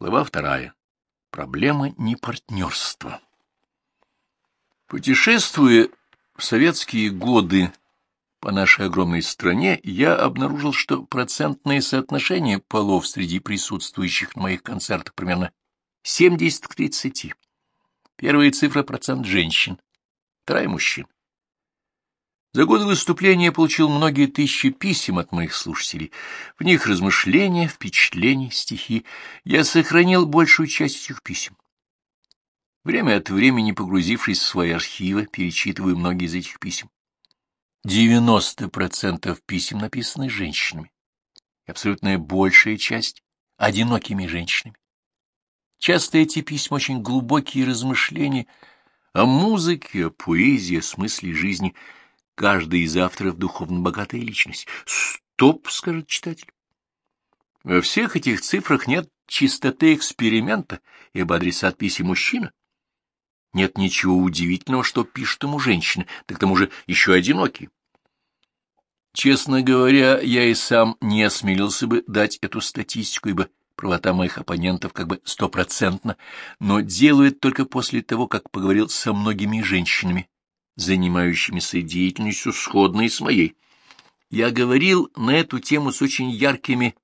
Глава вторая. Проблема непартнерства. Путешествуя в советские годы по нашей огромной стране, я обнаружил, что процентное соотношение полов среди присутствующих на моих концертах примерно 70 к 30. Первая цифра — процент женщин, вторая — мужчин. За годы выступления я получил многие тысячи писем от моих слушателей. В них размышления, впечатления, стихи. Я сохранил большую часть этих писем. Время от времени, погрузившись в свои архивы, перечитываю многие из этих писем. 90% писем написаны женщинами. Абсолютная большая часть — одинокими женщинами. Часто эти письма очень глубокие размышления о музыке, о поэзии, о смысле жизни — Каждый из авторов духовно богатая личность. Стоп, скажет читатель. Во всех этих цифрах нет чистоты эксперимента, ибо адресат писем мужчина. Нет ничего удивительного, что пишет ему женщина, да к тому же еще одинокий. Честно говоря, я и сам не осмелился бы дать эту статистику, ибо правота моих оппонентов как бы стопроцентна, но делаю это только после того, как поговорил со многими женщинами, занимающимися деятельностью, сходной с моей. Я говорил на эту тему с очень яркими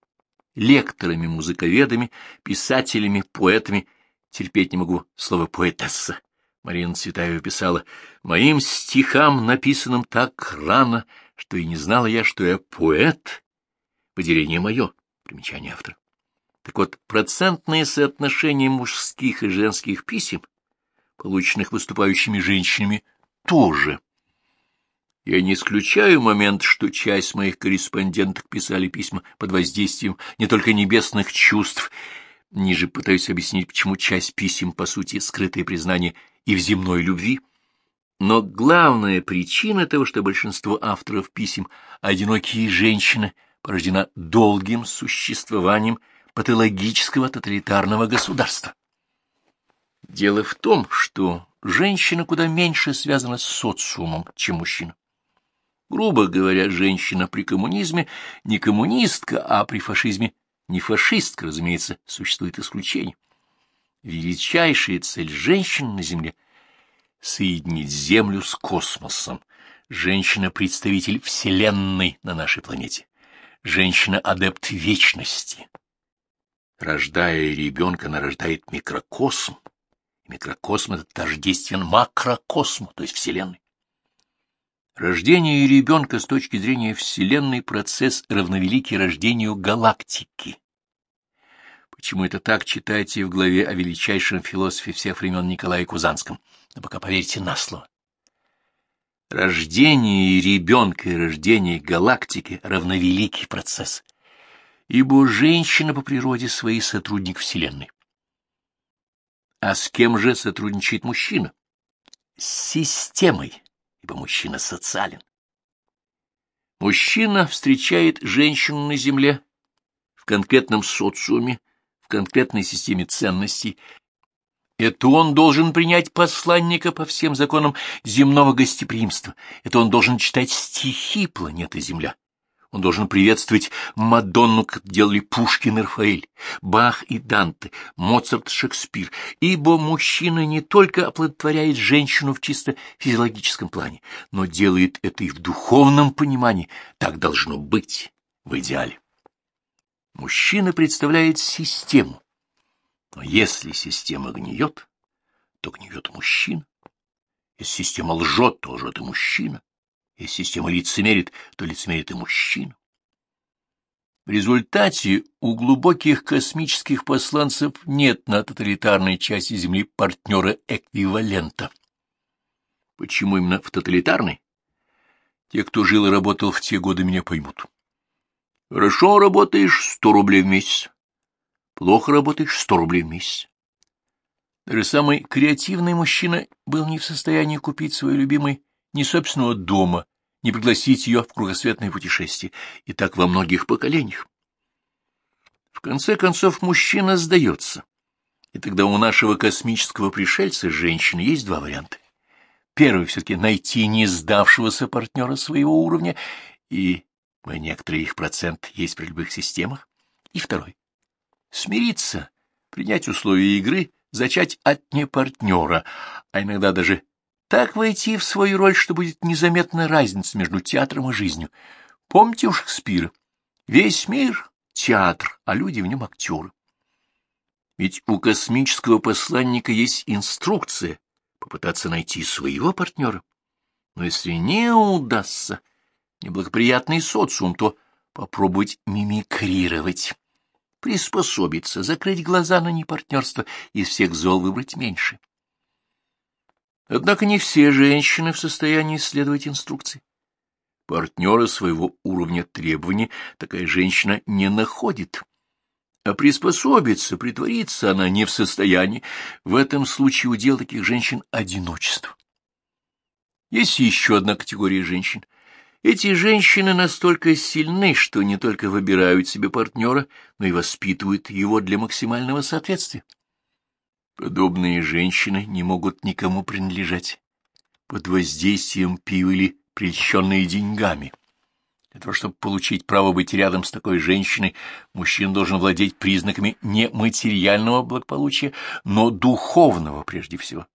лекторами, музыковедами, писателями, поэтами. Терпеть не могу слово «поэтесса». Марина Цветаева писала, «Моим стихам, написанным так рано, что и не знала я, что я поэт». Выделение мое, примечание автора. Так вот, процентное соотношение мужских и женских писем, полученных выступающими женщинами, тоже. Я не исключаю момент, что часть моих корреспонденток писали письма под воздействием не только небесных чувств, ниже пытаюсь объяснить, почему часть писем, по сути, скрытое признание и в земной любви. Но главная причина того, что большинство авторов писем «одинокие женщины» порождена долгим существованием патологического тоталитарного государства. Дело в том, что женщина куда меньше связана с социумом, чем мужчина. Грубо говоря, женщина при коммунизме не коммунистка, а при фашизме не фашистка, разумеется, существует исключение. Величайшая цель женщин на Земле — соединить Землю с космосом. Женщина — представитель Вселенной на нашей планете. Женщина — адепт вечности. Рождая ребенка, она рождает микрокосм, Микрокосм — это тождествен макрокосму, то есть Вселенной. Рождение ребенка с точки зрения Вселенной — процесс равновеликий рождению галактики. Почему это так, читайте в главе о величайшем философе всех времен Николае Кузанском. Но пока поверьте на слово. Рождение ребенка и рождение галактики — равновеликий процесс, ибо женщина по природе своей сотрудник Вселенной. А с кем же сотрудничает мужчина? С системой, ибо мужчина социален. Мужчина встречает женщину на земле в конкретном социуме, в конкретной системе ценностей. Это он должен принять посланника по всем законам земного гостеприимства. Это он должен читать стихи планеты Земля. Он должен приветствовать Мадонну, как делали Пушкин и Рафаэль, Бах и Данте, Моцарт, Шекспир, ибо мужчина не только оплодотворяет женщину в чисто физиологическом плане, но делает это и в духовном понимании. Так должно быть в идеале. Мужчина представляет систему, но если система гниет, то гниет мужчина. Если система лжет, то лжет и мужчина. Если система лицемерит, то лицемерит и мужчина. В результате у глубоких космических посланцев нет на тоталитарной части Земли партнера-эквивалента. Почему именно в тоталитарной? Те, кто жил и работал в те годы, меня поймут. Хорошо работаешь — сто рублей в месяц. Плохо работаешь — сто рублей в месяц. Даже самый креативный мужчина был не в состоянии купить свой любимый ни собственного дома, не пригласить ее в кругосветное путешествие, и так во многих поколениях. В конце концов, мужчина сдается, и тогда у нашего космического пришельца женщины есть два варианта. Первый все-таки найти не сдавшегося партнера своего уровня, и некоторый их процент есть при любых системах. И второй — смириться принять условия игры, зачать от непартнера, а иногда даже так войти в свою роль, что будет незаметна разница между театром и жизнью. Помните у Шекспира? Весь мир — театр, а люди в нем актеры. Ведь у космического посланника есть инструкция попытаться найти своего партнера. Но если не удастся неблагоприятный социум, то попробовать мимикрировать, приспособиться, закрыть глаза на непартнерство, из всех зол выбрать меньше. Однако не все женщины в состоянии следовать инструкции. Партнера своего уровня требований такая женщина не находит. А приспособиться, притвориться она не в состоянии. В этом случае удел таких женщин — одиночество. Есть еще одна категория женщин. Эти женщины настолько сильны, что не только выбирают себе партнера, но и воспитывают его для максимального соответствия. Подобные женщины не могут никому принадлежать под воздействием пива или прельщенные деньгами. Для того, чтобы получить право быть рядом с такой женщиной, мужчина должен владеть признаками не материального благополучия, но духовного прежде всего.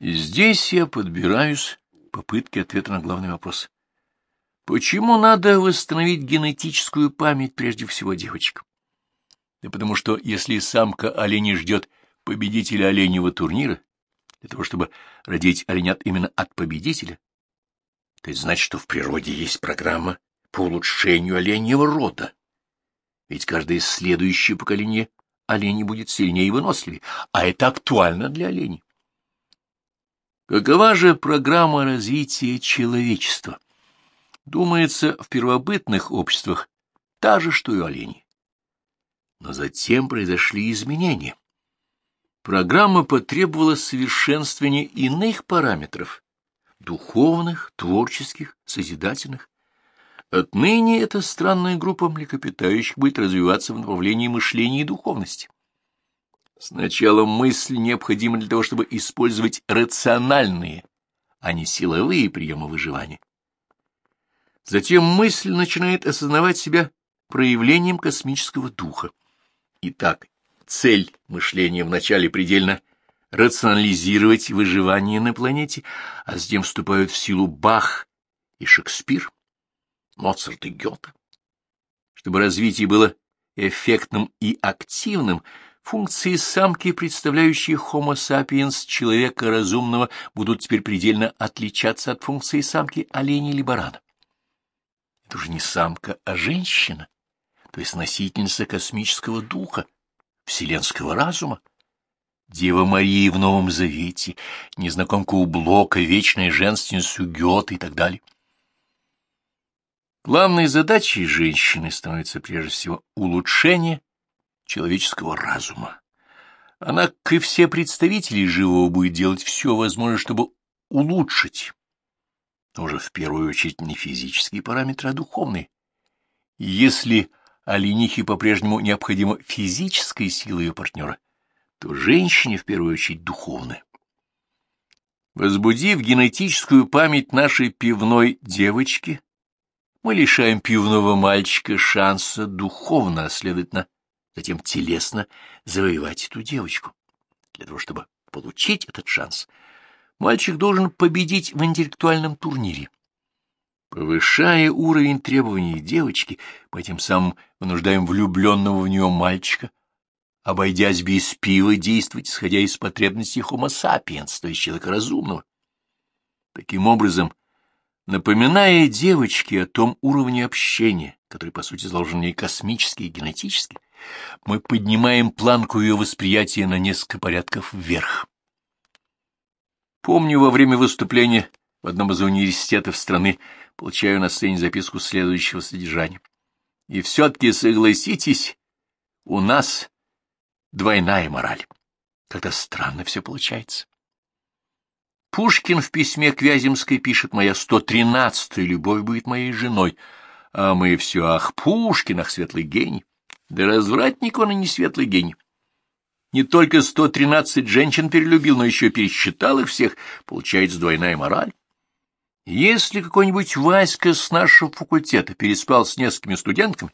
И здесь я подбираюсь попытки ответа на главный вопрос. Почему надо восстановить генетическую память прежде всего девочек? Да потому что если самка оленя ждет победителя оленевого турнира, для того, чтобы родить оленят именно от победителя, то это значит, что в природе есть программа по улучшению оленьего рода. Ведь каждое следующее поколение оленей будет сильнее и выносливее, а это актуально для оленей. Какова же программа развития человечества? Думается, в первобытных обществах та же, что и оленей. Но затем произошли изменения. Программа потребовала совершенствования иных параметров — духовных, творческих, созидательных. Отныне эта странная группа млекопитающих будет развиваться в направлении мышления и духовности. Сначала мысль необходима для того, чтобы использовать рациональные, а не силовые приемы выживания. Затем мысль начинает осознавать себя проявлением космического духа. Итак, цель мышления вначале предельно рационализировать выживание на планете, а затем вступают в силу Бах и Шекспир, Моцарт и Гёте. Чтобы развитие было эффектным и активным, функции самки, представляющие Homo sapiens, человека разумного, будут теперь предельно отличаться от функции самки оленя или барана. Это уже не самка, а женщина, то есть носительница космического духа, вселенского разума. Дева Мария в Новом Завете, незнакомка у Блока, вечная женственность у Гёте и так далее. Главной задачей женщины становится прежде всего улучшение человеческого разума. Она, как и все представители живого, будет делать все возможное, чтобы улучшить, но уже в первую очередь не физические параметры, а духовные. Если оленихе по-прежнему необходима физическая сила ее партнера, то женщине в первую очередь духовная. Возбудив генетическую память нашей пивной девочки, мы лишаем пивного мальчика шанса духовно, а следовательно, затем телесно завоевать эту девочку. Для того, чтобы получить этот шанс, мальчик должен победить в интеллектуальном турнире. Повышая уровень требований девочки, мы тем самым вынуждаем влюбленного в нее мальчика, обойдясь без пива, действовать, исходя из потребностей homo sapiens, то есть человека разумного. Таким образом, напоминая девочке о том уровне общения, который, по сути, заложен не космический и генетический, мы поднимаем планку ее восприятия на несколько порядков вверх. Помню, во время выступления в одном из университетов страны получаю на сцене записку следующего содержания. И все-таки согласитесь, у нас двойная мораль. Как-то странно все получается. Пушкин в письме к Вяземской пишет «Моя сто тринадцатая любовь будет моей женой», а мы все «Ах, Пушкин, ах, светлый гений». Да развратник он и не светлый гений. Не только сто тринадцать женщин перелюбил, но еще пересчитал их всех. Получается двойная мораль. Если какой-нибудь Васька с нашего факультета переспал с несколькими студентками,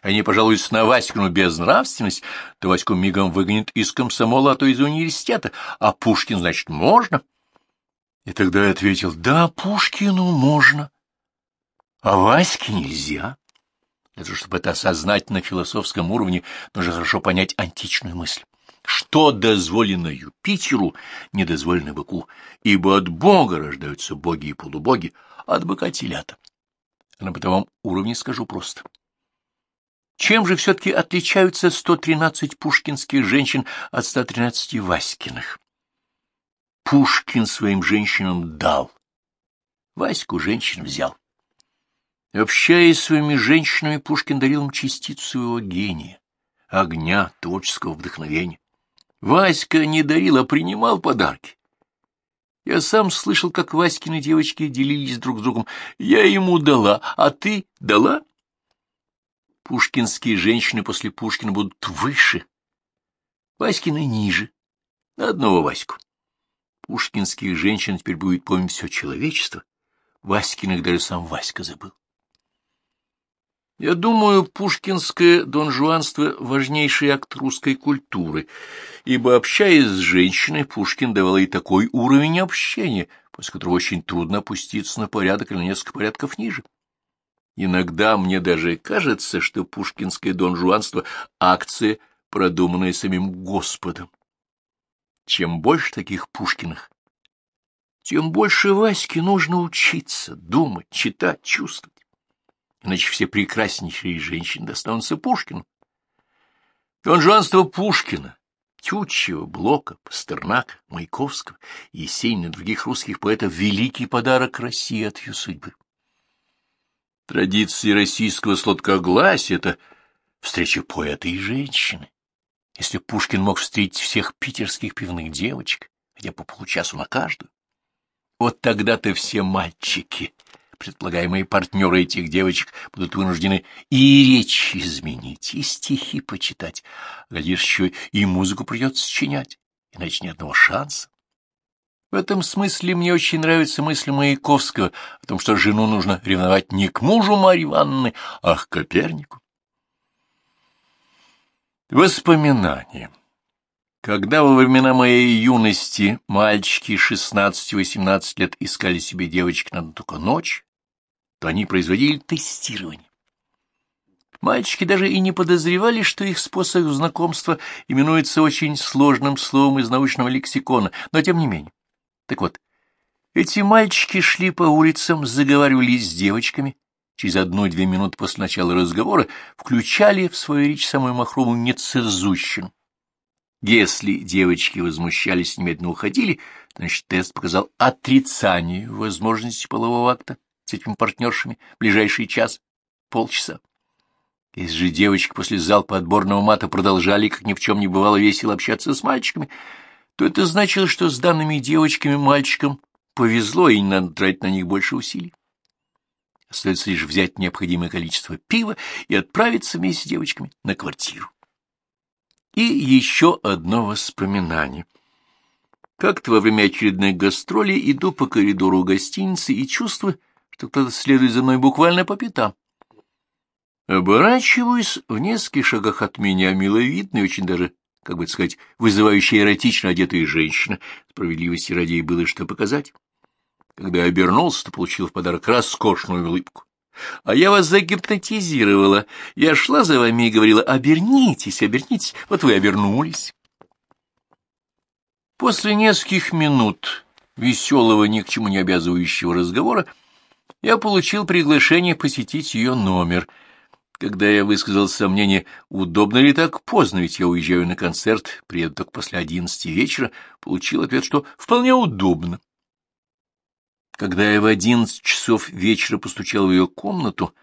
они пожалуются на Васькину безнравственность, то Ваську мигом выгонят из комсомола, а то из университета, а Пушкин, значит, можно. И тогда я ответил, да, Пушкину можно, а Ваське нельзя. Для того, чтобы это осознать на философском уровне, нужно хорошо понять античную мысль. Что дозволено Юпитеру, не дозволено быку, ибо от Бога рождаются боги и полубоги, а от быка телята. На бытовом уровне скажу просто. Чем же все-таки отличаются 113 пушкинских женщин от 113 Васькиных? Пушкин своим женщинам дал, Ваську женщин взял. Общаясь с своими женщинами, Пушкин дарил им частицу своего гения, огня, творческого вдохновения. Васька не дарил, а принимал подарки. Я сам слышал, как Васькины девочки делились друг с другом. Я ему дала, а ты дала? Пушкинские женщины после Пушкина будут выше, Васькины ниже, на одного Ваську. Пушкинских женщин теперь будет помнить все человечество. Васькиных даже сам Васька забыл. Я думаю, пушкинское донжуанство — важнейший акт русской культуры, ибо, общаясь с женщиной, Пушкин давал ей такой уровень общения, после которого очень трудно опуститься на порядок или на несколько порядков ниже. Иногда мне даже кажется, что пушкинское донжуанство — акция, продуманная самим Господом. Чем больше таких Пушкиных, тем больше Ваське нужно учиться, думать, читать, чувствовать иначе все прекраснейшие женщины достанутся Пушкину. Донжуанство Пушкина, Тютчева, Блока, Пастернака, Маяковского, Есенина и других русских поэтов — великий подарок России от ее судьбы. Традиции российского сладкогласия — это встреча поэта и женщины. Если Пушкин мог встретить всех питерских пивных девочек, хотя по получасу на каждую, вот тогда-то все мальчики предполагаемые партнеры этих девочек будут вынуждены и речь изменить, и стихи почитать, а глядишь, еще и музыку придется сочинять, иначе ни одного шанса. В этом смысле мне очень нравится мысль Маяковского о том, что жену нужно ревновать не к мужу Марьи Ивановны, а к Копернику. Воспоминания. Когда во времена моей юности мальчики 16-18 лет искали себе девочек на только ночь, то они производили тестирование. Мальчики даже и не подозревали, что их способ знакомства именуется очень сложным словом из научного лексикона, но тем не менее. Так вот, эти мальчики шли по улицам, заговаривались с девочками, через одну-две минуты после начала разговора включали в свою речь самую махровую нецензущину. Если девочки возмущались, немедленно уходили, значит, тест показал отрицание возможности полового акта с этими партнершами ближайший час, полчаса. Если же девочки после залпа отборного мата продолжали, как ни в чем не бывало, весело общаться с мальчиками, то это значило, что с данными девочками мальчикам повезло, и не надо тратить на них больше усилий. Остается лишь взять необходимое количество пива и отправиться вместе с девочками на квартиру. И еще одно воспоминание. Как-то во время очередной гастроли иду по коридору гостиницы и чувствую, что кто-то следует за мной буквально по пятам. Оборачиваюсь, в нескольких шагах от меня миловидная, очень даже, как бы сказать, вызывающая эротично одетая женщина. Справедливости ради было что показать. Когда я обернулся, то получил в подарок роскошную улыбку. А я вас загипнотизировала. Я шла за вами и говорила, обернитесь, обернитесь. Вот вы обернулись. После нескольких минут веселого, ни к чему не обязывающего разговора я получил приглашение посетить ее номер. Когда я высказал сомнение, удобно ли так поздно, ведь я уезжаю на концерт, приеду только после одиннадцати вечера, получил ответ, что вполне удобно. Когда я в одиннадцать часов вечера постучал в ее комнату,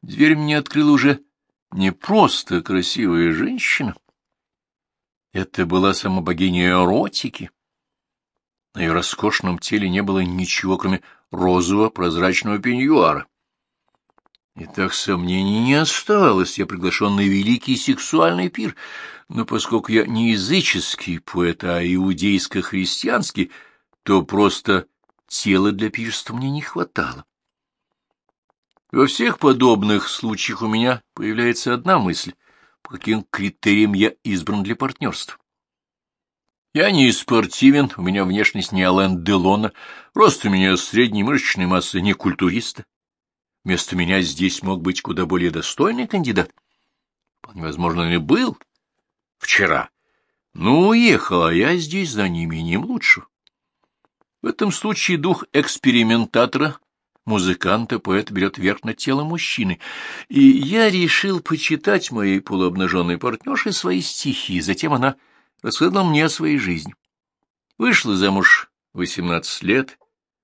дверь мне открыла уже не просто красивая женщина. Это была сама богиня эротики. На ее роскошном теле не было ничего, кроме розового прозрачного пеньюара. И так сомнений не осталось, я приглашен на великий сексуальный пир, но поскольку я не языческий поэт, а иудейско-христианский, то просто Тела для пирства мне не хватало. Во всех подобных случаях у меня появляется одна мысль, по каким критериям я избран для партнерства. Я не спортивен, у меня внешность не Ален Делона, рост у меня средней мышечной массы, не культуриста. Вместо меня здесь мог быть куда более достойный кандидат. Вполне возможно, и был вчера. Ну, уехал, а я здесь за неимением лучшего. В этом случае дух экспериментатора, музыканта, поэта берет верх над телом мужчины, и я решил почитать моей полуобнаженной партнерше свои стихи, затем она рассказала мне о своей жизни. Вышла замуж восемнадцать лет,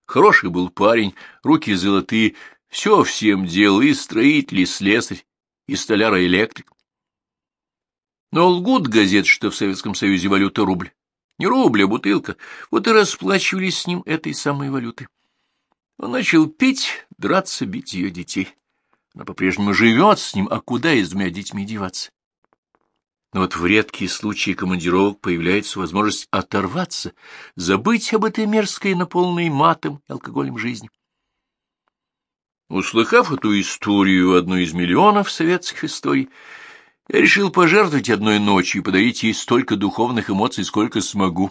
хороший был парень, руки золотые, все всем делал, и строитель, и слесарь, и столяр, и электрик. Но лгут газет, что в Советском Союзе валюта рубль. Не рубль, а бутылка. Вот и расплачивались с ним этой самой валютой. Он начал пить, драться, бить ее детей. Она по-прежнему живет с ним, а куда и с двумя детьми деваться? Но вот в редкие случаи командировок появляется возможность оторваться, забыть об этой мерзкой, наполненной матом и алкоголем жизни. Услыхав эту историю, одну из миллионов советских историй, я решил пожертвовать одной ночью и подарить ей столько духовных эмоций, сколько смогу.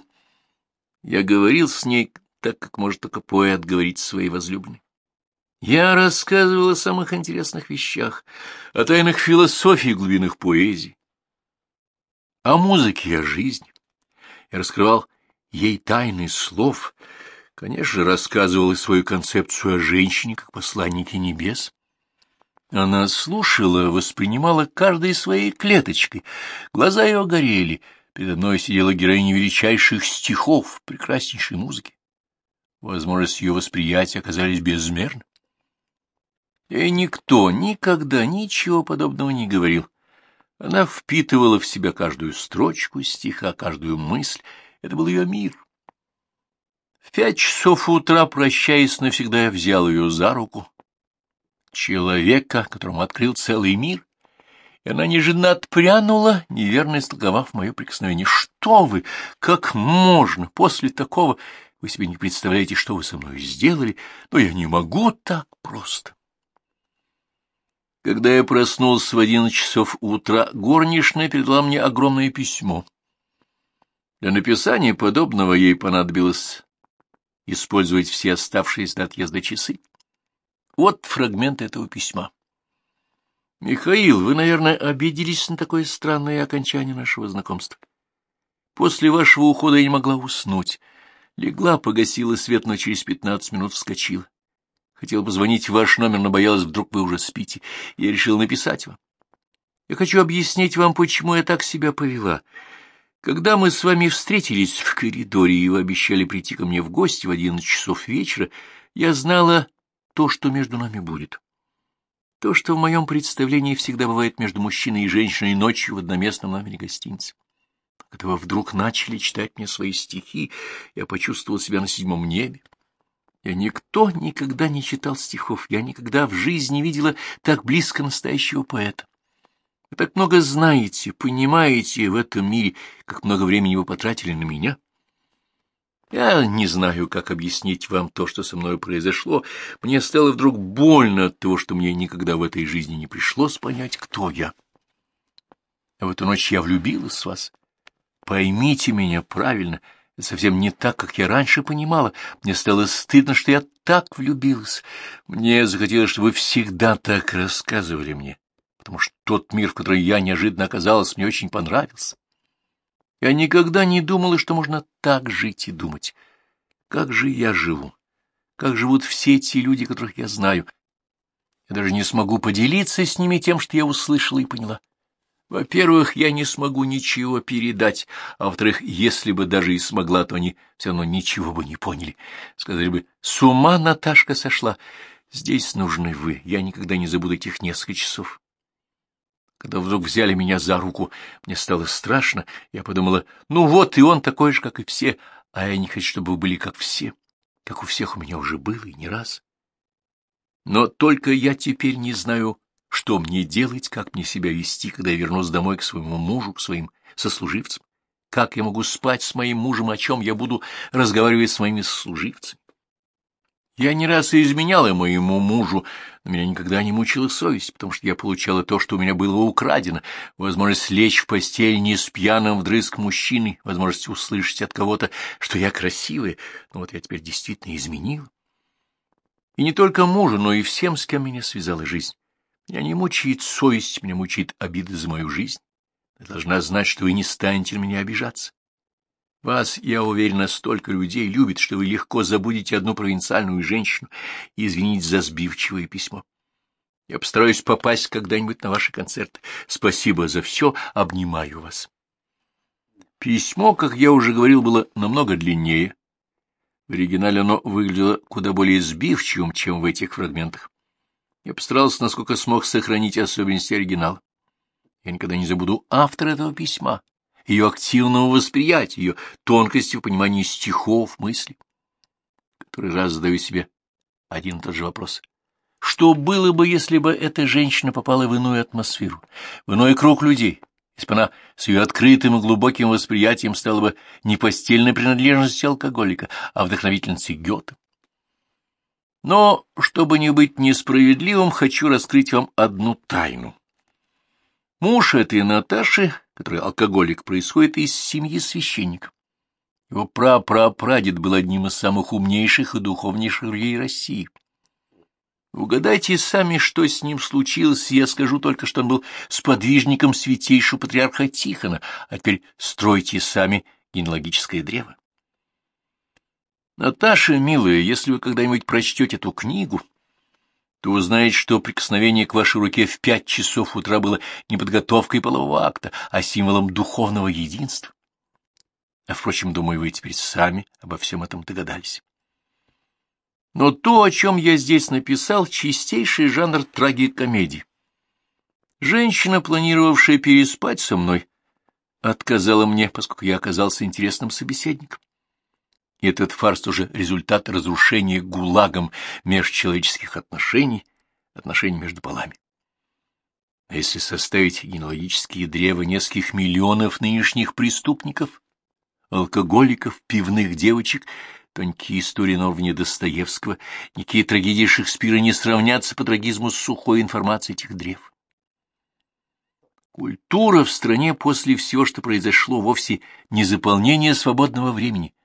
Я говорил с ней так, как может только поэт говорить своей возлюбленной. Я рассказывал о самых интересных вещах, о тайнах философии и глубинах поэзии, о музыке о жизни. Я раскрывал ей тайны слов, конечно, рассказывал и свою концепцию о женщине как посланнике небес. Она слушала, воспринимала каждой своей клеточкой. Глаза ее горели. Передо мной сидела героиня величайших стихов, прекраснейшей музыки. Возможности ее восприятия оказались безмерны. И никто никогда ничего подобного не говорил. Она впитывала в себя каждую строчку стиха, каждую мысль. Это был ее мир. В пять часов утра, прощаясь навсегда, я взял ее за руку, человека, которому открыл целый мир, и она неожиданно отпрянула, неверно истолковав мое прикосновение. «Что вы? Как можно? После такого вы себе не представляете, что вы со мной сделали, но я не могу так просто». Когда я проснулся в одиннадцать часов утра, горничная передала мне огромное письмо. Для написания подобного ей понадобилось использовать все оставшиеся до отъезда часы. Вот фрагмент этого письма. «Михаил, вы, наверное, обиделись на такое странное окончание нашего знакомства. После вашего ухода я не могла уснуть. Легла, погасила свет, но через пятнадцать минут вскочила. Хотела позвонить в ваш номер, но боялась, вдруг вы уже спите. Я решил написать вам. Я хочу объяснить вам, почему я так себя повела. Когда мы с вами встретились в коридоре, и вы обещали прийти ко мне в гости в одиннадцать часов вечера, я знала то, что между нами будет. То, что в моем представлении всегда бывает между мужчиной и женщиной ночью в одноместном номере гостиницы. Когда вы вдруг начали читать мне свои стихи, я почувствовал себя на седьмом небе. Я никто никогда не читал стихов, я никогда в жизни не видела так близко настоящего поэта. Вы так много знаете, понимаете в этом мире, как много времени вы потратили на меня. Я не знаю, как объяснить вам то, что со мной произошло. Мне стало вдруг больно от того, что мне никогда в этой жизни не пришлось понять, кто я. А в эту ночь я влюбилась в вас. Поймите меня правильно, совсем не так, как я раньше понимала. Мне стало стыдно, что я так влюбилась. Мне захотелось, чтобы вы всегда так рассказывали мне, потому что тот мир, в который я неожиданно оказалась, мне очень понравился. Я никогда не думала, что можно так жить и думать. Как же я живу? Как живут все те люди, которых я знаю? Я даже не смогу поделиться с ними тем, что я услышала и поняла. Во-первых, я не смогу ничего передать, а во-вторых, если бы даже и смогла, то они все равно ничего бы не поняли. Сказали бы, с ума Наташка сошла. Здесь нужны вы, я никогда не забуду этих несколько часов. Когда вдруг взяли меня за руку, мне стало страшно. Я подумала, ну вот и он такой же, как и все, а я не хочу, чтобы вы были как все, как у всех у меня уже было и не раз. Но только я теперь не знаю, что мне делать, как мне себя вести, когда я вернусь домой к своему мужу, к своим сослуживцам. Как я могу спать с моим мужем, о чем я буду разговаривать с моими сослуживцами? Я не раз и изменяла моему мужу, но меня никогда не мучила совесть, потому что я получала то, что у меня было украдено, возможность лечь в постель не с пьяным вдрызг мужчиной, возможность услышать от кого-то, что я красивая, но вот я теперь действительно изменила. И не только мужу, но и всем, с кем меня связала жизнь. Меня не мучает совесть, меня мучает обида за мою жизнь. Ты должна знать, что вы не станете на меня обижаться. Вас, я уверена, столько людей любит, что вы легко забудете одну провинциальную женщину и извините за сбивчивое письмо. Я постараюсь попасть когда-нибудь на ваши концерты. Спасибо за все, обнимаю вас. Письмо, как я уже говорил, было намного длиннее. В оригинале оно выглядело куда более сбивчивым, чем в этих фрагментах. Я постарался, насколько смог, сохранить особенности оригинала. Я никогда не забуду автора этого письма, ее активного восприятия, ее тонкости в понимании стихов, мыслей. Который раз задаю себе один и тот же вопрос. Что было бы, если бы эта женщина попала в иную атмосферу, в иной круг людей, если бы она с ее открытым и глубоким восприятием стала бы не постельной принадлежностью алкоголика, а вдохновительницей Гёте? Но, чтобы не быть несправедливым, хочу раскрыть вам одну тайну. Муж этой Наташи, который алкоголик, происходит из семьи священника. Его прапрапрадед был одним из самых умнейших и духовнейших людей России. Угадайте сами, что с ним случилось, я скажу только, что он был сподвижником святейшего патриарха Тихона, а теперь стройте сами генеалогическое древо. Наташа, милая, если вы когда-нибудь прочтете эту книгу, то узнаете, что прикосновение к вашей руке в пять часов утра было не подготовкой полового акта, а символом духовного единства. А, впрочем, думаю, вы теперь сами обо всем этом догадались. Но то, о чем я здесь написал, чистейший жанр трагикомедии. Женщина, планировавшая переспать со мной, отказала мне, поскольку я оказался интересным собеседником. И этот фарс тоже результат разрушения гулагом межчеловеческих отношений, отношений между полами. А если составить генеалогические древа нескольких миллионов нынешних преступников, алкоголиков, пивных девочек, то никакие истории на уровне Достоевского, никакие трагедии Шекспира не сравнятся по трагизму с сухой информацией этих древ. Культура в стране после всего, что произошло, вовсе не заполнение свободного времени,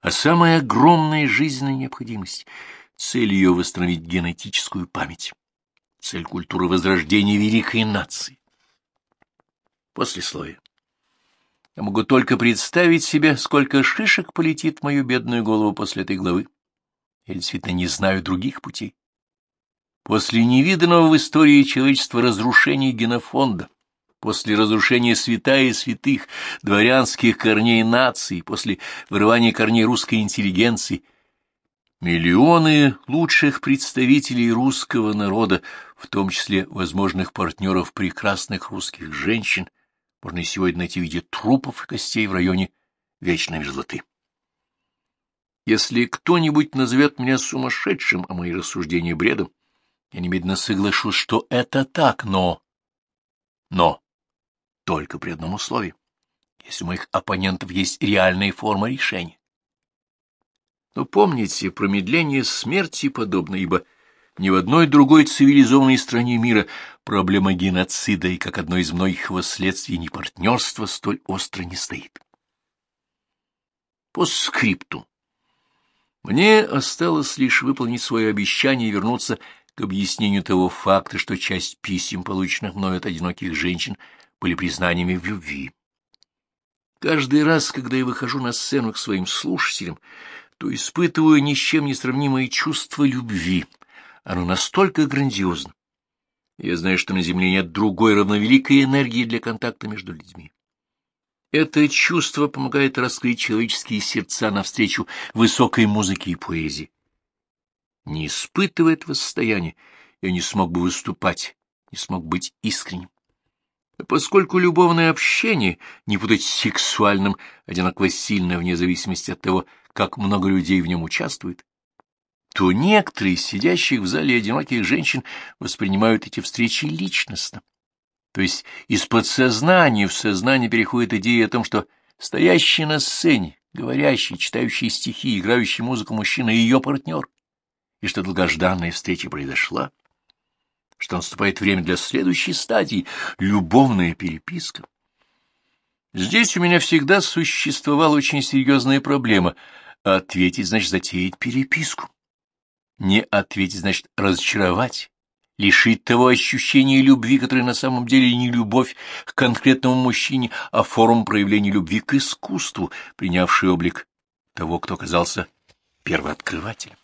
а самая огромная жизненная необходимость — цель ее восстановить генетическую память, цель культуры возрождения великой нации. Послесловие. Я могу только представить себе, сколько шишек полетит в мою бедную голову после этой главы. Я действительно не знаю других путей. После невиданного в истории человечества разрушения генофонда, после разрушения святая и святых, дворянских корней нации, после вырывания корней русской интеллигенции, миллионы лучших представителей русского народа, в том числе возможных партнеров прекрасных русских женщин, можно и сегодня найти в виде трупов и костей в районе Вечной Мерзлоты. Если кто-нибудь назовет меня сумасшедшим, а мои рассуждения бредом, я немедленно соглашусь, что это так, но... Но только при одном условии, если у моих оппонентов есть реальная форма решения. Но помните, промедление смерти подобно, ибо ни в одной другой цивилизованной стране мира проблема геноцида и как одно из многих его следствий не партнерство столь остро не стоит. По скрипту. Мне осталось лишь выполнить свое обещание и вернуться к объяснению того факта, что часть писем, полученных мною от одиноких женщин, были признаниями в любви. Каждый раз, когда я выхожу на сцену к своим слушателям, то испытываю ни с чем не сравнимое чувство любви. Оно настолько грандиозно. Я знаю, что на Земле нет другой равновеликой энергии для контакта между людьми. Это чувство помогает раскрыть человеческие сердца навстречу высокой музыке и поэзии. Не испытывая этого состояния, я не смог бы выступать, не смог быть искренним. Поскольку любовное общение, не путать с сексуальным, одинаково сильно вне зависимости от того, как много людей в нем участвует, то некоторые из сидящих в зале одиноких женщин воспринимают эти встречи личностно. То есть из подсознания в сознание переходит идея о том, что стоящий на сцене, говорящий, читающий стихи, играющий музыку мужчина и ее партнер, и что долгожданная встреча произошла, что наступает время для следующей стадии — любовная переписка. Здесь у меня всегда существовала очень серьезная проблема. Ответить, значит, затеять переписку. Не ответить, значит, разочаровать, лишить того ощущения любви, которое на самом деле не любовь к конкретному мужчине, а форма проявления любви к искусству, принявший облик того, кто оказался первооткрывателем.